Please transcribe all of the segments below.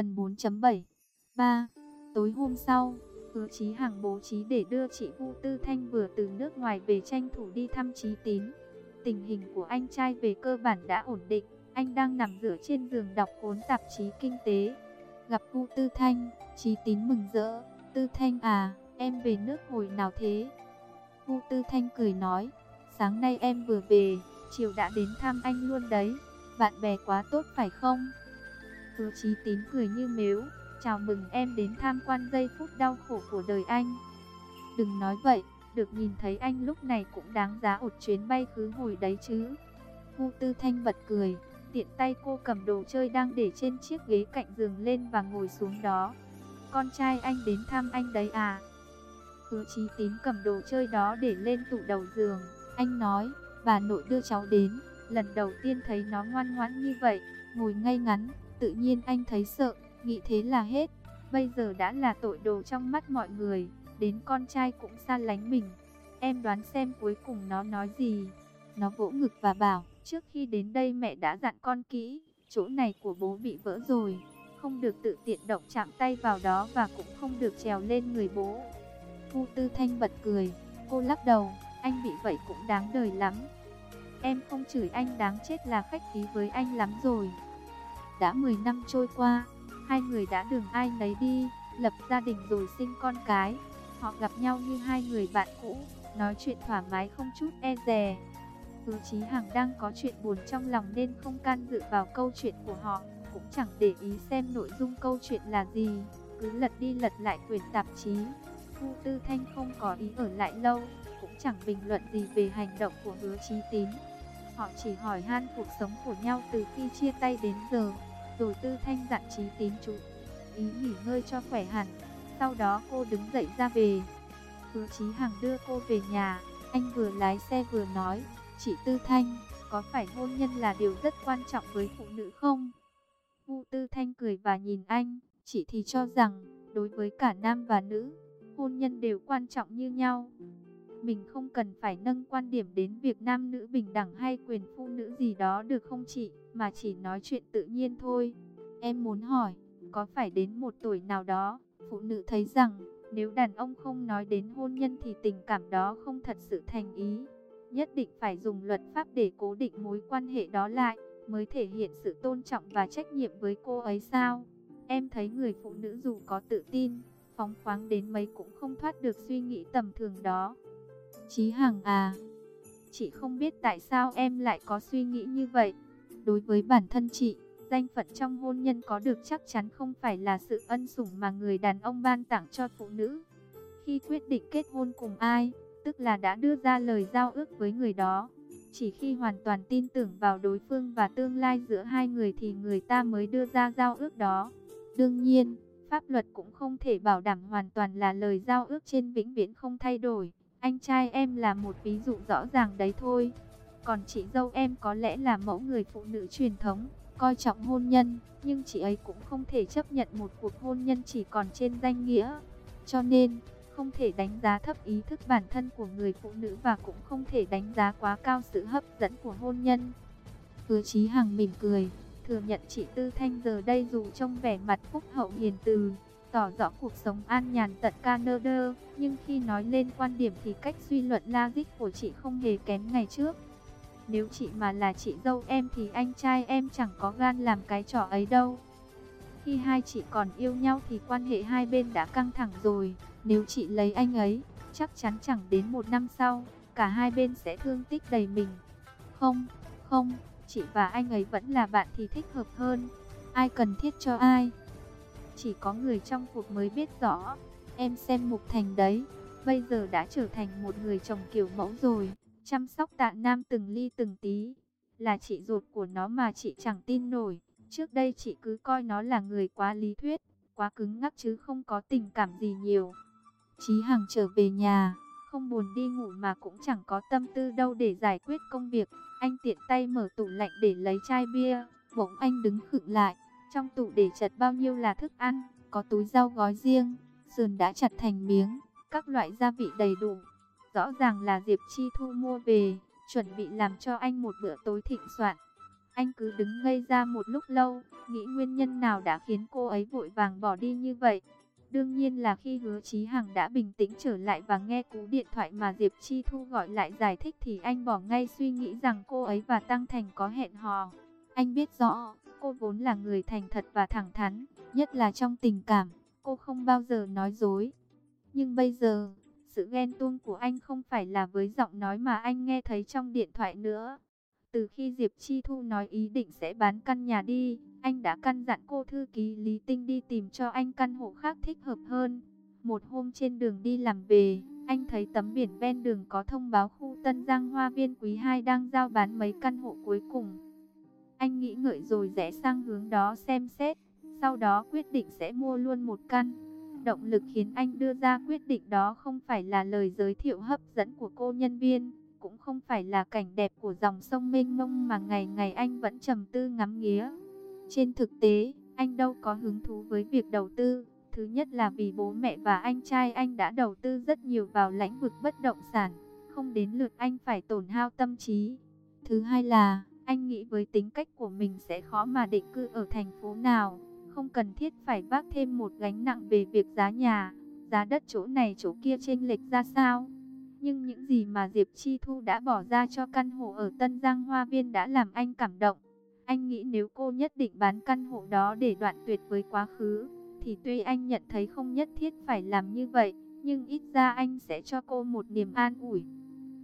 Phần 4.7 3. Tối hôm sau, hứa chí hàng bố trí để đưa chị Vu Tư Thanh vừa từ nước ngoài về tranh thủ đi thăm trí tín. Tình hình của anh trai về cơ bản đã ổn định, anh đang nằm rửa trên giường đọc cuốn tạp chí kinh tế. Gặp Vu Tư Thanh, trí tín mừng rỡ, Tư Thanh à, em về nước hồi nào thế? Vu Tư Thanh cười nói, sáng nay em vừa về, chiều đã đến thăm anh luôn đấy, bạn bè quá tốt phải không? Hứa Chí Tín cười như mếu, chào mừng em đến tham quan giây phút đau khổ của đời anh. Đừng nói vậy, được nhìn thấy anh lúc này cũng đáng giá một chuyến bay khứ hồi đấy chứ. Vu Tư Thanh bật cười, tiện tay cô cầm đồ chơi đang để trên chiếc ghế cạnh giường lên và ngồi xuống đó. Con trai anh đến thăm anh đấy à? Hứa Chí Tín cầm đồ chơi đó để lên tủ đầu giường. Anh nói, bà nội đưa cháu đến, lần đầu tiên thấy nó ngoan ngoãn như vậy, ngồi ngay ngắn, tự nhiên anh thấy sợ, nghĩ thế là hết. Bây giờ đã là tội đồ trong mắt mọi người, đến con trai cũng xa lánh mình. Em đoán xem cuối cùng nó nói gì. Nó vỗ ngực và bảo, trước khi đến đây mẹ đã dặn con kỹ, chỗ này của bố bị vỡ rồi, không được tự tiện động chạm tay vào đó và cũng không được trèo lên người bố. Vu Tư Thanh bật cười, cô lắc đầu, anh bị vậy cũng đáng đời lắm. Em không chửi anh đáng chết là khách khí với anh lắm rồi. Đã 10 năm trôi qua, hai người đã đường ai nấy đi, lập gia đình rồi sinh con cái. Họ gặp nhau như hai người bạn cũ, nói chuyện thoải mái không chút e dè. Hứa Chí Hằng đang có chuyện buồn trong lòng nên không can dự vào câu chuyện của họ, cũng chẳng để ý xem nội dung câu chuyện là gì, cứ lật đi lật lại quyển tạp chí. Vu Tư Thanh không có ý ở lại lâu, cũng chẳng bình luận gì về hành động của Hứa Chí Tín. Họ chỉ hỏi han cuộc sống của nhau từ khi chia tay đến giờ, rồi Tư Thanh dặn Chí Tín trụ, ý nghỉ ngơi cho khỏe hẳn. Sau đó cô đứng dậy ra về. Hứa Chí Hằng đưa cô về nhà, anh vừa lái xe vừa nói, "Chị Tư Thanh, có phải hôn nhân là điều rất quan trọng với phụ nữ không?" Vu Tư Thanh cười và nhìn anh, "Chị thì cho rằng, đối với cả nam và nữ, hôn nhân đều quan trọng như nhau." Mình không cần phải nâng quan điểm đến việc nam nữ bình đẳng hay quyền phụ nữ gì đó được không chị, mà chỉ nói chuyện tự nhiên thôi. Em muốn hỏi, có phải đến một tuổi nào đó, phụ nữ thấy rằng, nếu đàn ông không nói đến hôn nhân thì tình cảm đó không thật sự thành ý. Nhất định phải dùng luật pháp để cố định mối quan hệ đó lại, mới thể hiện sự tôn trọng và trách nhiệm với cô ấy sao? Em thấy người phụ nữ dù có tự tin, phóng khoáng đến mấy cũng không thoát được suy nghĩ tầm thường đó. Chí Hằng à, chị không biết tại sao em lại có suy nghĩ như vậy. Đối với bản thân chị, danh phận trong hôn nhân có được chắc chắn không phải là sự ân sủng mà người đàn ông ban tặng cho phụ nữ. Khi quyết định kết hôn cùng ai, tức là đã đưa ra lời giao ước với người đó. Chỉ khi hoàn toàn tin tưởng vào đối phương và tương lai giữa hai người thì người ta mới đưa ra giao ước đó. Đương nhiên, pháp luật cũng không thể bảo đảm hoàn toàn là lời giao ước trên vĩnh viễn không thay đổi. Anh trai em là một ví dụ rõ ràng đấy thôi. Còn chị dâu em có lẽ là mẫu người phụ nữ truyền thống, coi trọng hôn nhân, nhưng chị ấy cũng không thể chấp nhận một cuộc hôn nhân chỉ còn trên danh nghĩa. Cho nên, không thể đánh giá thấp ý thức bản thân của người phụ nữ và cũng không thể đánh giá quá cao sự hấp dẫn của hôn nhân. Hứa Chí Hằng mỉm cười, thừa nhận chị Tư Thanh giờ đây dù trong vẻ mặt phúc hậu hiền từ, tỏ rõ cuộc sống an nhàn tận Canada, nhưng khi nói lên quan điểm thì cách suy luận logic của chị không hề kém ngày trước. Nếu chị mà là chị dâu em thì anh trai em chẳng có gan làm cái trò ấy đâu. Khi hai chị còn yêu nhau thì quan hệ hai bên đã căng thẳng rồi, nếu chị lấy anh ấy, chắc chắn chẳng đến một năm sau, cả hai bên sẽ thương tích đầy mình. Không, không, chị và anh ấy vẫn là bạn thì thích hợp hơn, ai cần thiết cho ai. Chỉ có người trong cuộc mới biết rõ. Em xem Mục Thành đấy, bây giờ đã trở thành một người chồng kiểu mẫu rồi. Chăm sóc tạ nam từng ly từng tí. Là chị ruột của nó mà chị chẳng tin nổi. Trước đây chị cứ coi nó là người quá lý thuyết, quá cứng ngắc chứ không có tình cảm gì nhiều. Chí Hằng trở về nhà, không buồn đi ngủ mà cũng chẳng có tâm tư đâu để giải quyết công việc. Anh tiện tay mở tủ lạnh để lấy chai bia, bỗng anh đứng khựng lại, trong tủ để chật bao nhiêu là thức ăn, có túi rau gói riêng, sườn đã chặt thành miếng, các loại gia vị đầy đủ. Rõ ràng là Diệp Chi Thu mua về, chuẩn bị làm cho anh một bữa tối thịnh soạn. Anh cứ đứng ngây ra một lúc lâu, nghĩ nguyên nhân nào đã khiến cô ấy vội vàng bỏ đi như vậy. Đương nhiên là khi hứa Chí Hằng đã bình tĩnh trở lại và nghe cú điện thoại mà Diệp Chi Thu gọi lại giải thích thì anh bỏ ngay suy nghĩ rằng cô ấy và Tăng Thành có hẹn hò. Anh biết rõ, cô vốn là người thành thật và thẳng thắn, nhất là trong tình cảm, cô không bao giờ nói dối. Nhưng bây giờ, sự ghen tuông của anh không phải là với giọng nói mà anh nghe thấy trong điện thoại nữa. Từ khi Diệp Chi Thu nói ý định sẽ bán căn nhà đi, anh đã căn dặn cô thư ký Lý Tinh đi tìm cho anh căn hộ khác thích hợp hơn. Một hôm trên đường đi làm về, anh thấy tấm biển ven đường có thông báo khu Tân Giang Hoa Viên Quý 2 đang giao bán mấy căn hộ cuối cùng. Anh nghĩ ngợi rồi rẽ sang hướng đó xem xét, sau đó quyết định sẽ mua luôn một căn. Động lực khiến anh đưa ra quyết định đó không phải là lời giới thiệu hấp dẫn của cô nhân viên, cũng không phải là cảnh đẹp của dòng sông mênh mông mà ngày ngày anh vẫn trầm tư ngắm nghía. Trên thực tế, anh đâu có hứng thú với việc đầu tư. Thứ nhất là vì bố mẹ và anh trai anh đã đầu tư rất nhiều vào lĩnh vực bất động sản, không đến lượt anh phải tổn hao tâm trí. Thứ hai là, anh nghĩ với tính cách của mình sẽ khó mà định cư ở thành phố nào, không cần thiết phải vác thêm một gánh nặng về việc giá nhà, giá đất chỗ này chỗ kia chênh lệch ra sao. Nhưng những gì mà Diệp Chi Thu đã bỏ ra cho căn hộ ở Tân Giang Hoa Viên đã làm anh cảm động. Anh nghĩ nếu cô nhất định bán căn hộ đó để đoạn tuyệt với quá khứ, thì tuy anh nhận thấy không nhất thiết phải làm như vậy, nhưng ít ra anh sẽ cho cô một niềm an ủi.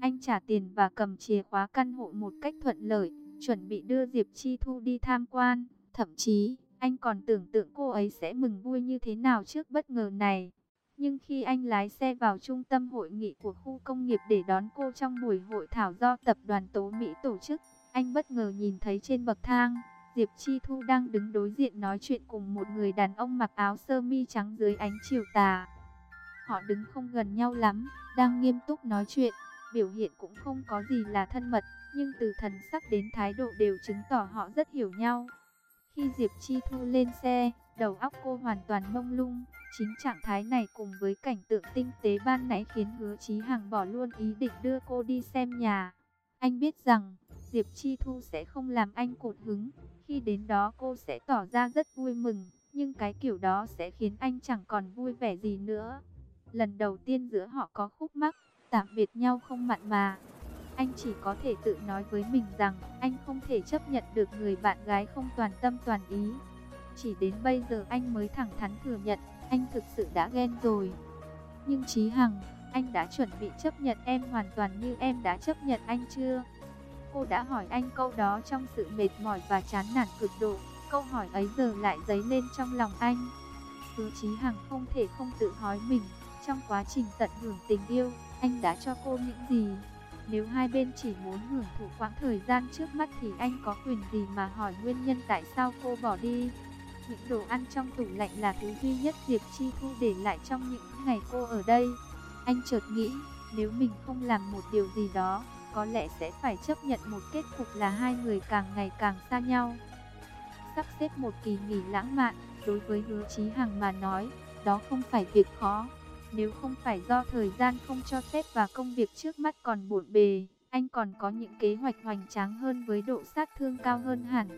Anh trả tiền và cầm chìa khóa căn hộ một cách thuận lợi, chuẩn bị đưa Diệp Chi Thu đi tham quan. Thậm chí, anh còn tưởng tượng cô ấy sẽ mừng vui như thế nào trước bất ngờ này. Nhưng khi anh lái xe vào trung tâm hội nghị của khu công nghiệp để đón cô trong buổi hội thảo do tập đoàn Tố Mỹ tổ chức, anh bất ngờ nhìn thấy trên bậc thang, Diệp Chi Thu đang đứng đối diện nói chuyện cùng một người đàn ông mặc áo sơ mi trắng dưới ánh chiều tà. Họ đứng không gần nhau lắm, đang nghiêm túc nói chuyện, biểu hiện cũng không có gì là thân mật, nhưng từ thần sắc đến thái độ đều chứng tỏ họ rất hiểu nhau. Khi Diệp Chi Thu lên xe, đầu óc cô hoàn toàn mông lung, chính trạng thái này cùng với cảnh tượng tinh tế ban nãy khiến Hứa Chí Hằng bỏ luôn ý định đưa cô đi xem nhà. Anh biết rằng, Diệp Chi Thu sẽ không làm anh cột hứng, khi đến đó cô sẽ tỏ ra rất vui mừng, nhưng cái kiểu đó sẽ khiến anh chẳng còn vui vẻ gì nữa. Lần đầu tiên giữa họ có khúc mắc, tạm biệt nhau không mặn mà. Anh chỉ có thể tự nói với mình rằng anh không thể chấp nhận được người bạn gái không toàn tâm toàn ý. Chỉ đến bây giờ anh mới thẳng thắn thừa nhận, anh thực sự đã ghen rồi. Nhưng Chí Hằng, anh đã chuẩn bị chấp nhận em hoàn toàn như em đã chấp nhận anh chưa? Cô đã hỏi anh câu đó trong sự mệt mỏi và chán nản cực độ. Câu hỏi ấy giờ lại dấy lên trong lòng anh. Hứa Chí Hằng không thể không tự hỏi mình, trong quá trình tận hưởng tình yêu, anh đã cho cô những gì? Nếu hai bên chỉ muốn hưởng thụ quãng thời gian trước mắt thì anh có quyền gì mà hỏi nguyên nhân tại sao cô bỏ đi? Những đồ ăn trong tủ lạnh là thứ duy nhất Diệp Chi Thu để lại trong những ngày cô ở đây. Anh chợt nghĩ, nếu mình không làm một điều gì đó, có lẽ sẽ phải chấp nhận một kết cục là hai người càng ngày càng xa nhau. Sắp xếp một kỳ nghỉ lãng mạn, đối với hứa Chí Hằng mà nói, đó không phải việc khó. Nếu không phải do thời gian không cho phép và công việc trước mắt còn bộn bề, anh còn có những kế hoạch hoành tráng hơn với độ sát thương cao hơn hẳn.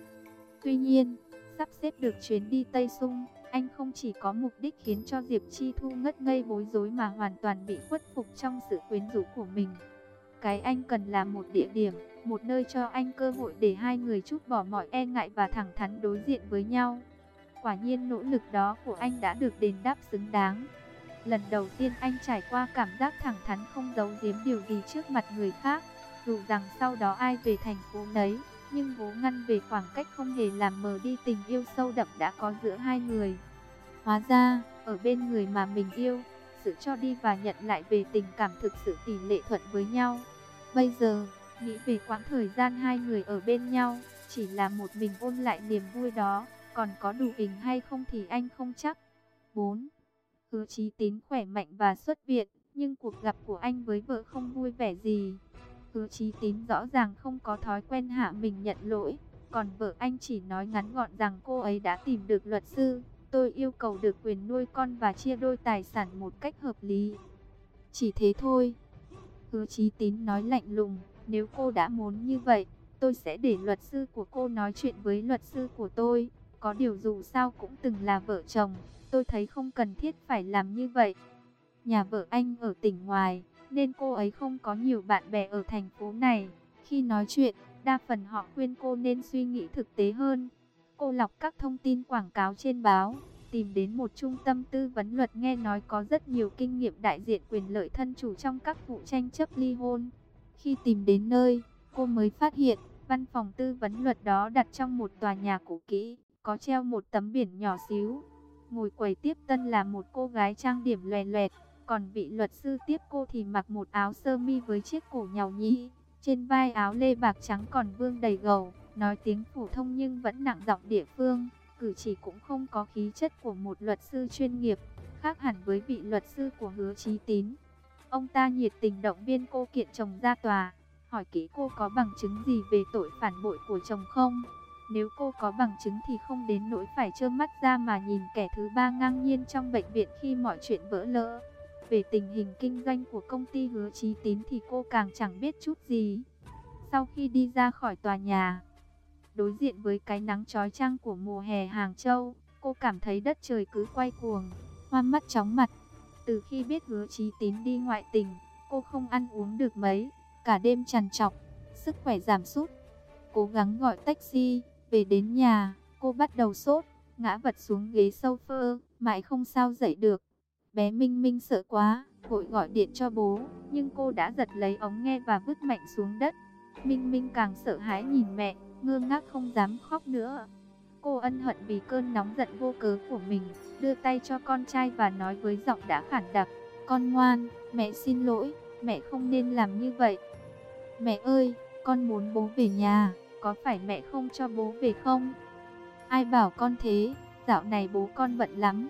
Tuy nhiên, sắp xếp được chuyến đi Tây Sung, anh không chỉ có mục đích khiến cho Diệp Chi Thu ngất ngây bối rối mà hoàn toàn bị khuất phục trong sự quyến rũ của mình. Cái anh cần là một địa điểm, một nơi cho anh cơ hội để hai người chút bỏ mọi e ngại và thẳng thắn đối diện với nhau. Quả nhiên nỗ lực đó của anh đã được đền đáp xứng đáng. Lần đầu tiên anh trải qua cảm giác thẳng thắn không giấu giếm điều gì trước mặt người khác. Dù rằng sau đó ai về thành phố nấy, nhưng bố ngăn về khoảng cách không hề làm mờ đi tình yêu sâu đậm đã có giữa hai người. Hóa ra, ở bên người mà mình yêu, sự cho đi và nhận lại về tình cảm thực sự tỷ lệ thuận với nhau. Bây giờ, nghĩ về quãng thời gian hai người ở bên nhau, chỉ là một mình ôn lại niềm vui đó, còn có đủ hình hay không thì anh không chắc. 4. Hứa Chí Tín khỏe mạnh và xuất viện, nhưng cuộc gặp của anh với vợ không vui vẻ gì. Hứa Chí Tín rõ ràng không có thói quen hạ mình nhận lỗi, còn vợ anh chỉ nói ngắn gọn rằng cô ấy đã tìm được luật sư. Tôi yêu cầu được quyền nuôi con và chia đôi tài sản một cách hợp lý. Chỉ thế thôi. Hứa Chí Tín nói lạnh lùng, nếu cô đã muốn như vậy, tôi sẽ để luật sư của cô nói chuyện với luật sư của tôi. Có điều dù sao cũng từng là vợ chồng, tôi thấy không cần thiết phải làm như vậy. Nhà vợ anh ở tỉnh ngoài, nên cô ấy không có nhiều bạn bè ở thành phố này. Khi nói chuyện, đa phần họ khuyên cô nên suy nghĩ thực tế hơn. Cô lọc các thông tin quảng cáo trên báo, tìm đến một trung tâm tư vấn luật nghe nói có rất nhiều kinh nghiệm đại diện quyền lợi thân chủ trong các vụ tranh chấp ly hôn. Khi tìm đến nơi, cô mới phát hiện, văn phòng tư vấn luật đó đặt trong một tòa nhà cũ kỹ, có treo một tấm biển nhỏ xíu. Ngồi quầy tiếp tân là một cô gái trang điểm loè loẹt, còn vị luật sư tiếp cô thì mặc một áo sơ mi với chiếc cổ nhàu nhĩ. Trên vai áo lê bạc trắng còn vương đầy gầu, nói tiếng phổ thông nhưng vẫn nặng giọng địa phương, cử chỉ cũng không có khí chất của một luật sư chuyên nghiệp, khác hẳn với vị luật sư của hứa trí tín. Ông ta nhiệt tình động viên cô kiện chồng ra tòa, hỏi kỹ cô có bằng chứng gì về tội phản bội của chồng không? Nếu cô có bằng chứng thì không đến nỗi phải trơ mắt ra mà nhìn kẻ thứ ba ngang nhiên trong bệnh viện khi mọi chuyện vỡ lỡ. Về tình hình kinh doanh của công ty hứa trí tín thì cô càng chẳng biết chút gì. Sau khi đi ra khỏi tòa nhà, đối diện với cái nắng chói chang của mùa hè Hàng Châu, cô cảm thấy đất trời cứ quay cuồng, hoa mắt chóng mặt. Từ khi biết hứa trí tín đi ngoại tình, cô không ăn uống được mấy, cả đêm trằn trọc, sức khỏe giảm sút. Cố gắng gọi taxi, về đến nhà, cô bắt đầu sốt, ngã vật xuống ghế sofa, mãi không sao dậy được. Bé Minh Minh sợ quá, vội gọi điện cho bố, nhưng cô đã giật lấy ống nghe và vứt mạnh xuống đất. Minh Minh càng sợ hãi nhìn mẹ, ngơ ngác không dám khóc nữa. Cô ân hận vì cơn nóng giận vô cớ của mình, đưa tay cho con trai và nói với giọng đã khản đặc, con ngoan, mẹ xin lỗi, mẹ không nên làm như vậy. Mẹ ơi, con muốn bố về nhà, có phải mẹ không cho bố về không? Ai bảo con thế, dạo này bố con bận lắm.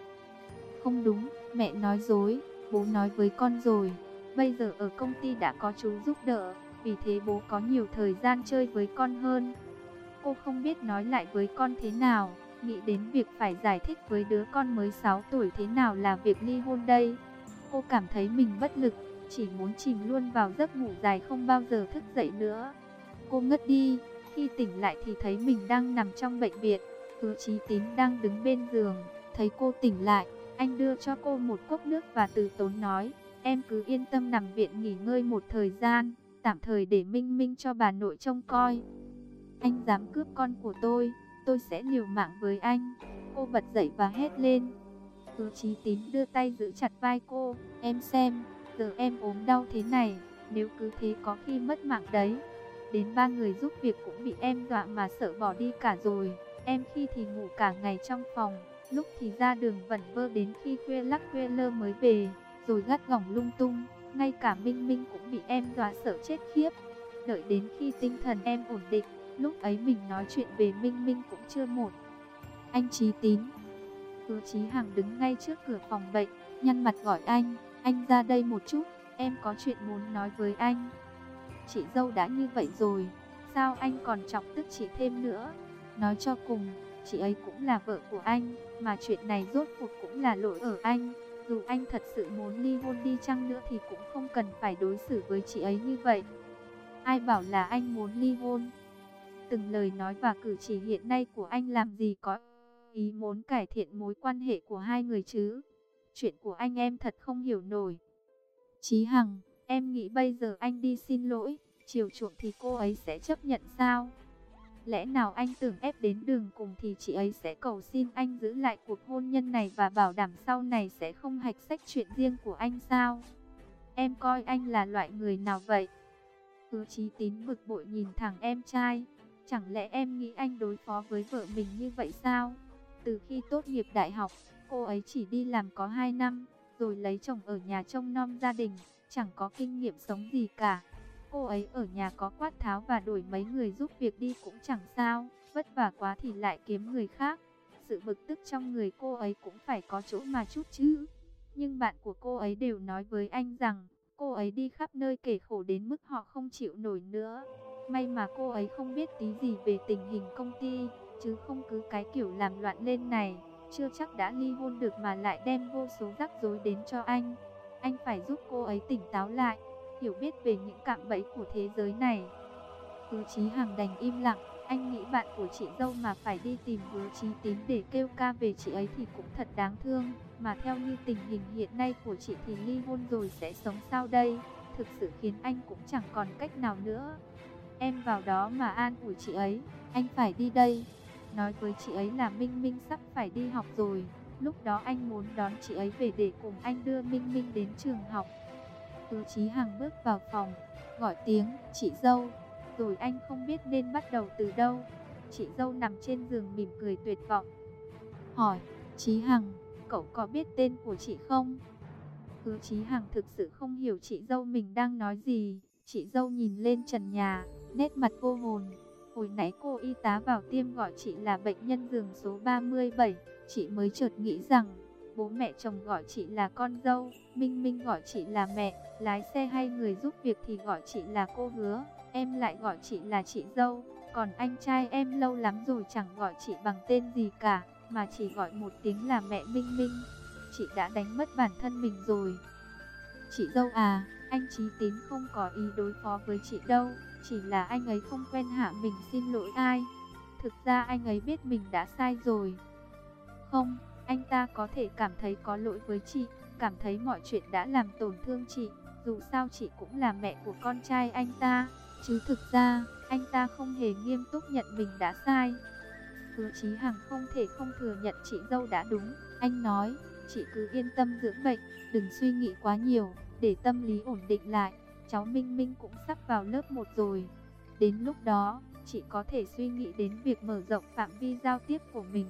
Không đúng, mẹ nói dối, bố nói với con rồi. Bây giờ ở công ty đã có chú giúp đỡ, vì thế bố có nhiều thời gian chơi với con hơn. Cô không biết nói lại với con thế nào, nghĩ đến việc phải giải thích với đứa con mới 6 tuổi thế nào là việc ly hôn đây. Cô cảm thấy mình bất lực, chỉ muốn chìm luôn vào giấc ngủ dài không bao giờ thức dậy nữa. Cô ngất đi, khi tỉnh lại thì thấy mình đang nằm trong bệnh viện, hứa chí tín đang đứng bên giường, thấy cô tỉnh lại, anh đưa cho cô một cốc nước và từ tốn nói, em cứ yên tâm nằm viện nghỉ ngơi một thời gian, tạm thời để Minh Minh cho bà nội trông coi. Anh dám cướp con của tôi, tôi sẽ liều mạng với anh. Cô bật dậy và hét lên. Hứa chí tín đưa tay giữ chặt vai cô, em xem, giờ em ốm đau thế này, nếu cứ thế có khi mất mạng đấy. Đến ba người giúp việc cũng bị em dọa mà sợ bỏ đi cả rồi. Em khi thì ngủ cả ngày trong phòng, lúc thì ra đường vẩn vơ đến khi khuya lắc khuya lơ mới về, rồi gắt gỏng lung tung. Ngay cả Minh Minh cũng bị em dọa sợ chết khiếp. Đợi đến khi tinh thần em ổn định, lúc ấy mình nói chuyện về Minh Minh cũng chưa một. Anh Trí Tín Hứa Chí Hằng đứng ngay trước cửa phòng bệnh, nhăn mặt gọi anh, anh ra đây một chút, em có chuyện muốn nói với anh. Chị dâu đã như vậy rồi, sao anh còn chọc tức chị thêm nữa? Nói cho cùng, chị ấy cũng là vợ của anh, mà chuyện này rốt cuộc cũng là lỗi ở anh. Dù anh thật sự muốn ly hôn đi chăng nữa thì cũng không cần phải đối xử với chị ấy như vậy. Ai bảo là anh muốn ly hôn? Từng lời nói và cử chỉ hiện nay của anh làm gì có ý muốn cải thiện mối quan hệ của hai người chứ? Chuyện của anh em thật không hiểu nổi. Chí Hằng, em nghĩ bây giờ anh đi xin lỗi, chiều chuộng thì cô ấy sẽ chấp nhận sao? Lẽ nào anh tưởng ép đến đường cùng thì chị ấy sẽ cầu xin anh giữ lại cuộc hôn nhân này và bảo đảm sau này sẽ không hạch sách chuyện riêng của anh sao? Em coi anh là loại người nào vậy? Hứa chí tín bực bội nhìn thẳng em trai. Chẳng lẽ em nghĩ anh đối phó với vợ mình như vậy sao? Từ khi tốt nghiệp đại học, cô ấy chỉ đi làm có 2 năm, rồi lấy chồng ở nhà trông nom gia đình, chẳng có kinh nghiệm sống gì cả. Cô ấy ở nhà có quát tháo và đổi mấy người giúp việc đi cũng chẳng sao, vất vả quá thì lại kiếm người khác. Sự bực tức trong người cô ấy cũng phải có chỗ mà chút chứ. Nhưng bạn của cô ấy đều nói với anh rằng, cô ấy đi khắp nơi kể khổ đến mức họ không chịu nổi nữa. May mà cô ấy không biết tí gì về tình hình công ty, chứ không cứ cái kiểu làm loạn lên này, chưa chắc đã ly hôn được mà lại đem vô số rắc rối đến cho anh. Anh phải giúp cô ấy tỉnh táo lại hiểu biết về những cạm bẫy của thế giới này. Hứa Chí Hằng đành im lặng, anh nghĩ bạn của chị dâu mà phải đi tìm hứa Chí Tín để kêu ca về chị ấy thì cũng thật đáng thương, mà theo như tình hình hiện nay của chị thì ly hôn rồi sẽ sống sao đây, thực sự khiến anh cũng chẳng còn cách nào nữa. Em vào đó mà an ủi chị ấy, anh phải đi đây. Nói với chị ấy là Minh Minh sắp phải đi học rồi, lúc đó anh muốn đón chị ấy về để cùng anh đưa Minh Minh đến trường học. Tứ Chí Hằng bước vào phòng, gọi tiếng, chị dâu, rồi anh không biết nên bắt đầu từ đâu. Chị dâu nằm trên giường mỉm cười tuyệt vọng. Hỏi, Chí Hằng, cậu có biết tên của chị không? Hứa Chí Hằng thực sự không hiểu chị dâu mình đang nói gì. Chị dâu nhìn lên trần nhà, nét mặt vô hồn. Hồi nãy cô y tá vào tiêm gọi chị là bệnh nhân giường số 37. Chị mới chợt nghĩ rằng, bố mẹ chồng gọi chị là con dâu, Minh Minh gọi chị là mẹ, lái xe hay người giúp việc thì gọi chị là cô hứa em lại gọi chị là chị dâu, còn anh trai em lâu lắm rồi chẳng gọi chị bằng tên gì cả, mà chỉ gọi một tiếng là mẹ Minh Minh. Chị đã đánh mất bản thân mình rồi. Chị dâu à, anh Chí Tín không có ý đối phó với chị đâu, chỉ là anh ấy không quen hạ mình xin lỗi ai. Thực ra anh ấy biết mình đã sai rồi. Không, anh ta có thể cảm thấy có lỗi với chị, cảm thấy mọi chuyện đã làm tổn thương chị, dù sao chị cũng là mẹ của con trai anh ta. Chứ thực ra, anh ta không hề nghiêm túc nhận mình đã sai. Hứa Chí Hằng không thể không thừa nhận chị dâu đã đúng. Anh nói, chị cứ yên tâm dưỡng bệnh, đừng suy nghĩ quá nhiều, để tâm lý ổn định lại. Cháu Minh Minh cũng sắp vào lớp 1 rồi. Đến lúc đó, chị có thể suy nghĩ đến việc mở rộng phạm vi giao tiếp của mình,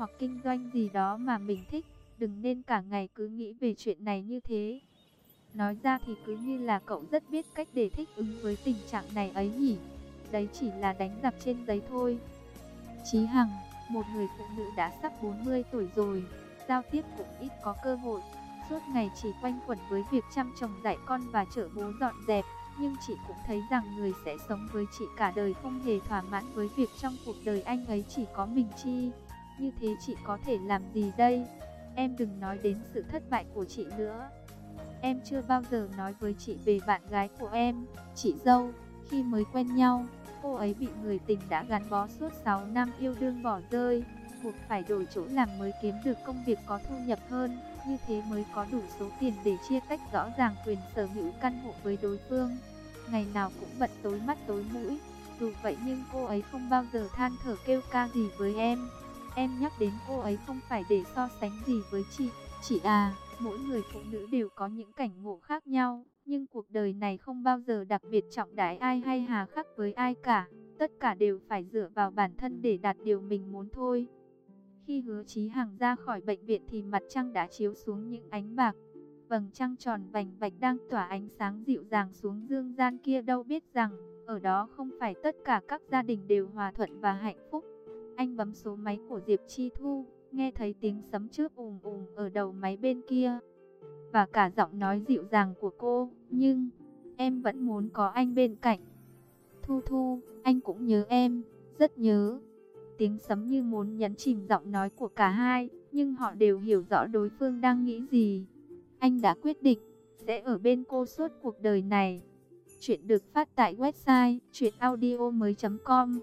hoặc kinh doanh gì đó mà mình thích. Đừng nên cả ngày cứ nghĩ về chuyện này như thế. Nói ra thì cứ như là cậu rất biết cách để thích ứng với tình trạng này ấy nhỉ. Đấy chỉ là đánh giặc trên giấy thôi. Chí Hằng, một người phụ nữ đã sắp 40 tuổi rồi, giao tiếp cũng ít có cơ hội. Suốt ngày chỉ quanh quẩn với việc chăm chồng dạy con và chở bố dọn dẹp. Nhưng chị cũng thấy rằng người sẽ sống với chị cả đời không hề thỏa mãn với việc trong cuộc đời anh ấy chỉ có mình chi. Như thế chị có thể làm gì đây? Em đừng nói đến sự thất bại của chị nữa. Em chưa bao giờ nói với chị về bạn gái của em, chị dâu. Khi mới quen nhau, cô ấy bị người tình đã gắn bó suốt 6 năm yêu đương bỏ rơi. Buộc phải đổi chỗ làm mới kiếm được công việc có thu nhập hơn. Như thế mới có đủ số tiền để chia tách rõ ràng quyền sở hữu căn hộ với đối phương. Ngày nào cũng bận tối mắt tối mũi. Dù vậy nhưng cô ấy không bao giờ than thở kêu ca gì với em. Em nhắc đến cô ấy không phải để so sánh gì với chị. Chị à, Mỗi người phụ nữ đều có những cảnh ngộ khác nhau, nhưng cuộc đời này không bao giờ đặc biệt trọng đái ai hay hà khắc với ai cả. Tất cả đều phải dựa vào bản thân để đạt điều mình muốn thôi. Khi hứa Chí Hằng ra khỏi bệnh viện thì mặt trăng đã chiếu xuống những ánh bạc. Vầng trăng tròn vành vạch đang tỏa ánh sáng dịu dàng xuống dương gian kia đâu biết rằng, ở đó không phải tất cả các gia đình đều hòa thuận và hạnh phúc. Anh bấm số máy của Diệp Chi Thu nghe thấy tiếng sấm chớp ùm ùm ở đầu máy bên kia. Và cả giọng nói dịu dàng của cô, nhưng em vẫn muốn có anh bên cạnh. Thu Thu, anh cũng nhớ em, rất nhớ. Tiếng sấm như muốn nhấn chìm giọng nói của cả hai, nhưng họ đều hiểu rõ đối phương đang nghĩ gì. Anh đã quyết định, sẽ ở bên cô suốt cuộc đời này. Chuyện được phát tại website chuyenaudio.com